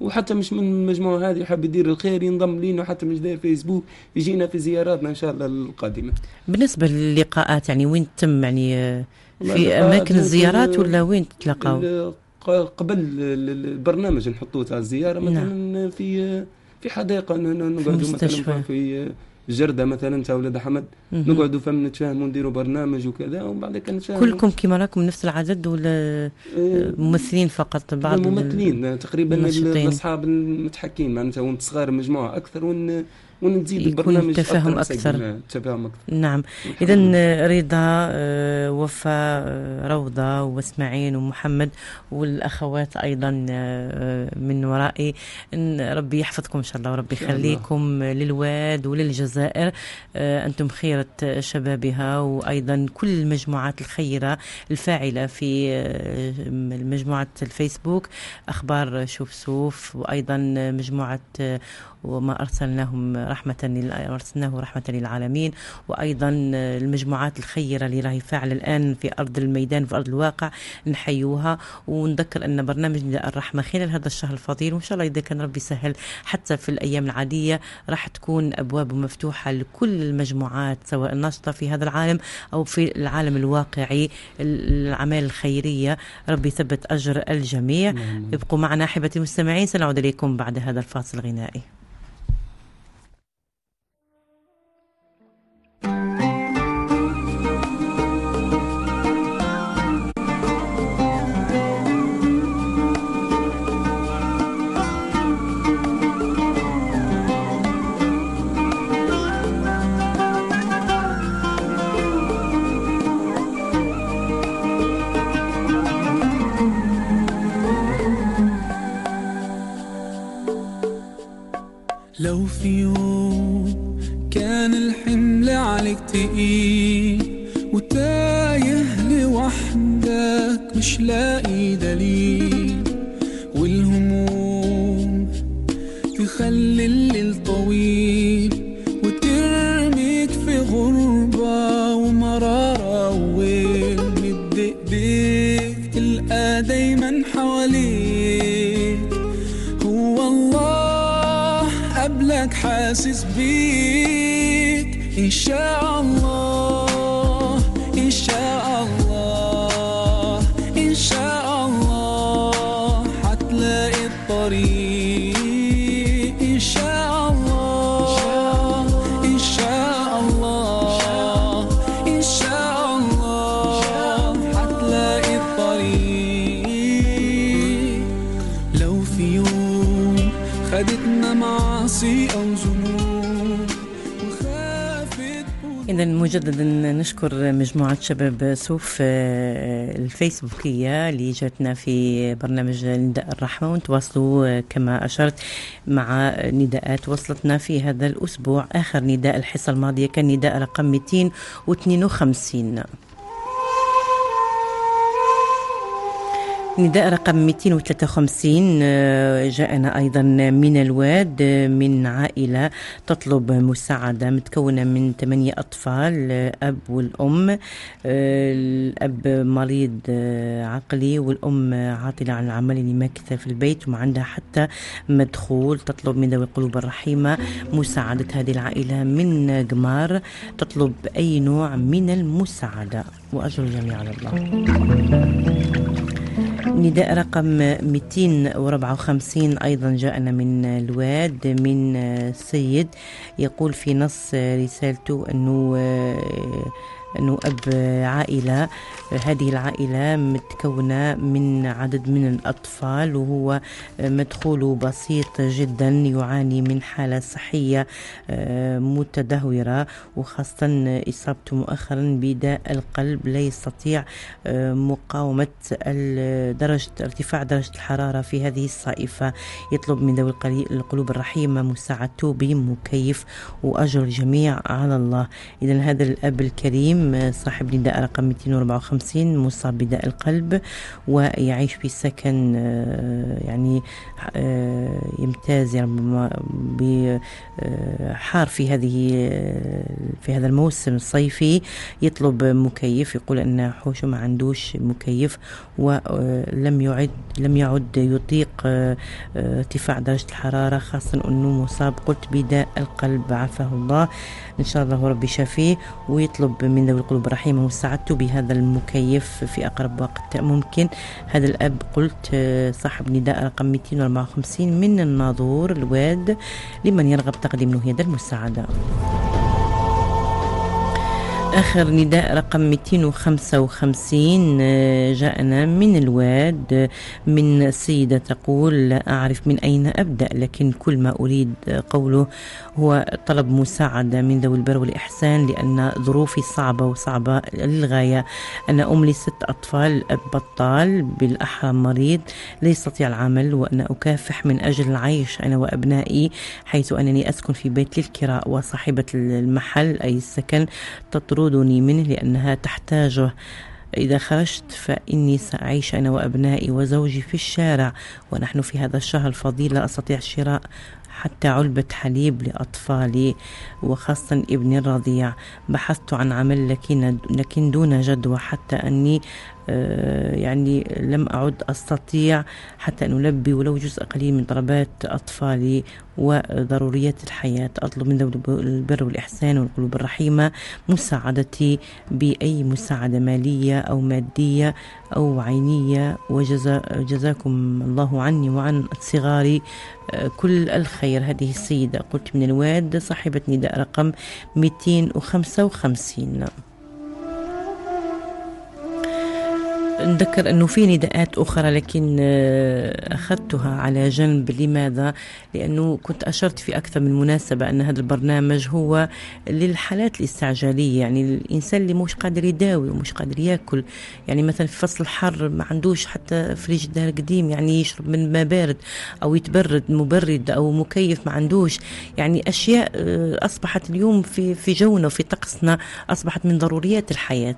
وحتى مش من المجموعة هذه يحب يدير الخير ينضم لينا حتى مش داير فيسبوك يجينا في زياراتنا إن شاء الله القادمة. بالنسبة للقاءات يعني وين تم يعني في أماكن الزيارات ولا وين تتلاقاو؟ قبل البرنامج نحطوه تاع الزيارة نعم. مثلا نعم. في في حديقة نقعدوا مثلا في جردة مثلا تاع ولاد أحمد نقعدوا فم نتفاهموا نديروا برنامج وكذا ومن بعد كلكم كيما راكم نفس العدد ولا إيه. ممثلين فقط بعض ممثلين تقريبا الأصحاب المتحكين معناتها وانت صغار مجموعة أكثر ون ونزيد يكون التفاهم أكثر تفاهم أكثر. نعم. إذا رضا آه، وفاء آه، روضة واسماعيل ومحمد والأخوات أيضا آه، من ورائي. ربي يحفظكم إن شاء الله وربي يخليكم للواد وللجزائر. أنتم خيرة شبابها وأيضا كل المجموعات الخيرة الفاعلة في مجموعة الفيسبوك أخبار شوف سوف وأيضا مجموعة وما أرسلناهم رحمة أرسلناه رحمة للعالمين. وأيضا المجموعات الخيرة اللي راهي فاعلة الآن في أرض الميدان في أرض الواقع نحيوها. ونذكر أن برنامج نداء الرحمة خلال هذا الشهر الفضيل وإن شاء الله إذا كان ربي سهل حتى في الأيام العادية راح تكون أبواب مفتوحة لكل المجموعات سواء الناشطة في هذا العالم أو في العالم الواقعي الأعمال الخيرية. ربي يثبت أجر الجميع. ابقوا معنا أحبتي المستمعين. سنعود إليكم بعد هذا الفاصل الغنائي. إذا مجددا نشكر مجموعة شباب سوف آه، الفيسبوكية اللي جاتنا في برنامج نداء الرحمة ونتواصلوا آه، كما أشرت مع نداءات وصلتنا في هذا الأسبوع. آخر نداء الحصة الماضية كان نداء رقم 252 نداء رقم 253 آه، جاءنا أيضا من الواد آه، من عائلة تطلب مساعدة متكونة من ثمانية أطفال آه، أب والأم آه، الأب مريض عقلي والأم عاطلة عن العمل لماكثة في البيت وما عندها حتى مدخول تطلب من ذوي القلوب الرحيمة مساعدة هذه العائلة من قمار تطلب أي نوع من المساعدة. وأجر الجميع على الله. نداء رقم 254 أيضا جاءنا من الواد من سيد يقول في نص رسالته أنه أنه أب عائلة. هذه العائلة متكونة من عدد من الأطفال وهو مدخوله بسيط جدا يعاني من حالة صحية آه، متدهورة وخاصة إصابته مؤخرا بداء القلب لا يستطيع آه، مقاومة درجة ارتفاع درجة الحرارة في هذه الصائفة. يطلب من ذوي القلوب الرحيمة مساعدته بمكيف وأجر الجميع على الله. إذا هذا الأب الكريم آه، صاحب نداء رقم 254 مصاب بداء القلب ويعيش في سكن آه، يعني آه، يمتاز ربما ب- آه، في هذه في هذا الموسم الصيفي. يطلب مكيف يقول أن حوشه ما عندوش مكيف ولم يعد لم يعد يطيق ارتفاع درجة الحرارة خاصة أنه مصاب قلت بداء القلب. عافاه الله. إن شاء الله ربي شافيه. ويطلب من ذوي القلوب الرحيمه مساعدته بهذا المكيف. في أقرب وقت. ممكن هذا الأب قلت آه، صاحب نداء رقم 254 من الناظور الواد لمن يرغب تقديم له يد المساعدة. آخر نداء رقم 255 آه، جاءنا من الواد آه، من سيدة تقول لا أعرف من أين أبدأ لكن كل ما أريد قوله هو طلب مساعدة من ذوي البر والإحسان لأن ظروفي صعبة وصعبة للغاية. أنا أم لست أطفال الأب بطال بالأحرى مريض لا يستطيع العمل وأنا أكافح من أجل العيش أنا وأبنائي حيث أنني أسكن في بيت للكراء وصاحبة المحل أي السكن تطردني منه لأنها تحتاجه. إذا خرجت فإني سأعيش أنا وأبنائي وزوجي في الشارع ونحن في هذا الشهر الفضيل لا أستطيع شراء حتى علبة حليب لأطفالي وخاصة ابني الرضيع. بحثت عن عمل لكن, دون جدوى حتى أني يعني لم أعد أستطيع حتى أن ألبي ولو جزء قليل من طلبات أطفالي وضروريات الحياة. أطلب من ذوي البر والإحسان والقلوب الرحيمة مساعدتي بأي مساعدة مالية أو مادية أو عينية وجزاكم الله عني وعن صغاري آه، كل الخير. هذه السيدة قلت من الواد صاحبة نداء رقم 255 نذكر أنه في نداءات أخرى لكن آه، أخذتها على جنب. لماذا؟ لأنه كنت أشرت في أكثر من مناسبة أن هذا البرنامج هو للحالات الاستعجالية. يعني الإنسان اللي مش قادر يداوي ومش قادر يأكل. يعني مثلا في فصل الحر ما عندوش حتى فريجدار قديم يعني يشرب من ماء بارد أو يتبرد مبرد أو مكيف ما عندوش. يعني أشياء آه، أصبحت اليوم في في جونا وفي طقسنا أصبحت من ضروريات الحياة.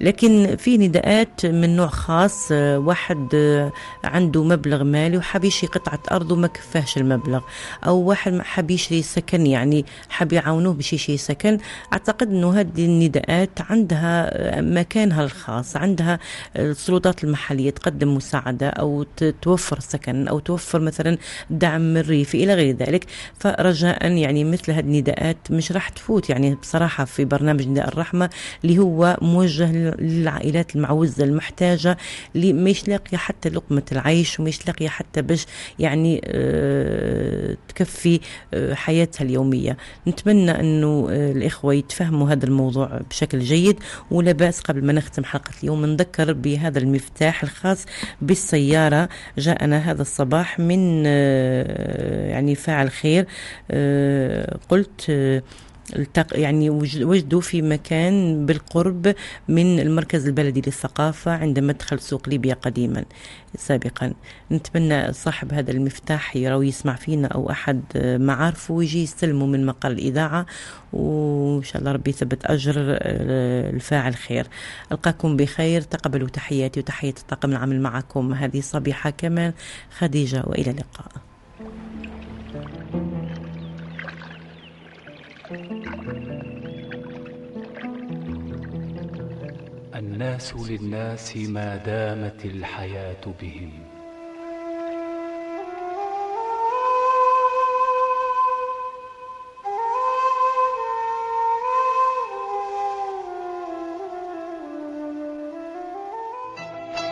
لكن في نداءات من نوع خاص آه، واحد آه، عنده مبلغ مالي وحاب يشري قطعة أرض وما كفاهش المبلغ. أو واحد حاب يشري سكن يعني حاب يعاونوه باش يشري سكن. أعتقد أنه هذه النداءات عندها آه، مكانها الخاص عندها السلطات المحلية تقدم مساعدة أو توفر سكن أو توفر مثلا دعم من الريف إلى غير ذلك. فرجاء يعني مثل هذه النداءات مش راح تفوت. يعني بصراحة في برنامج نداء الرحمة اللي هو موجه للعائلات المعوزة المحتاجة محتاجة مش لاقية حتى لقمة العيش ومش لاقية حتى باش يعني آه، تكفي آه، حياتها اليومية نتمنى أنه آه، الإخوة يتفهموا هذا الموضوع بشكل جيد ولا بأس قبل ما نختم حلقة اليوم نذكر بهذا المفتاح الخاص بالسيارة جاءنا هذا الصباح من يعني فاعل خير قلت. يعني وجدوا في مكان بالقرب من المركز البلدي للثقافة عند مدخل سوق ليبيا قديما سابقا. نتمنى صاحب هذا المفتاح يرى يسمع فينا أو أحد معارفه ويجي يستلمه من مقر الإذاعة وإن شاء الله ربي يثبت أجر الفاعل خير. ألقاكم بخير تقبلوا تحياتي وتحية الطاقم العمل معكم هذه صبيحة كمان خديجة وإلى اللقاء. الناس للناس ما دامت الحياة بهم.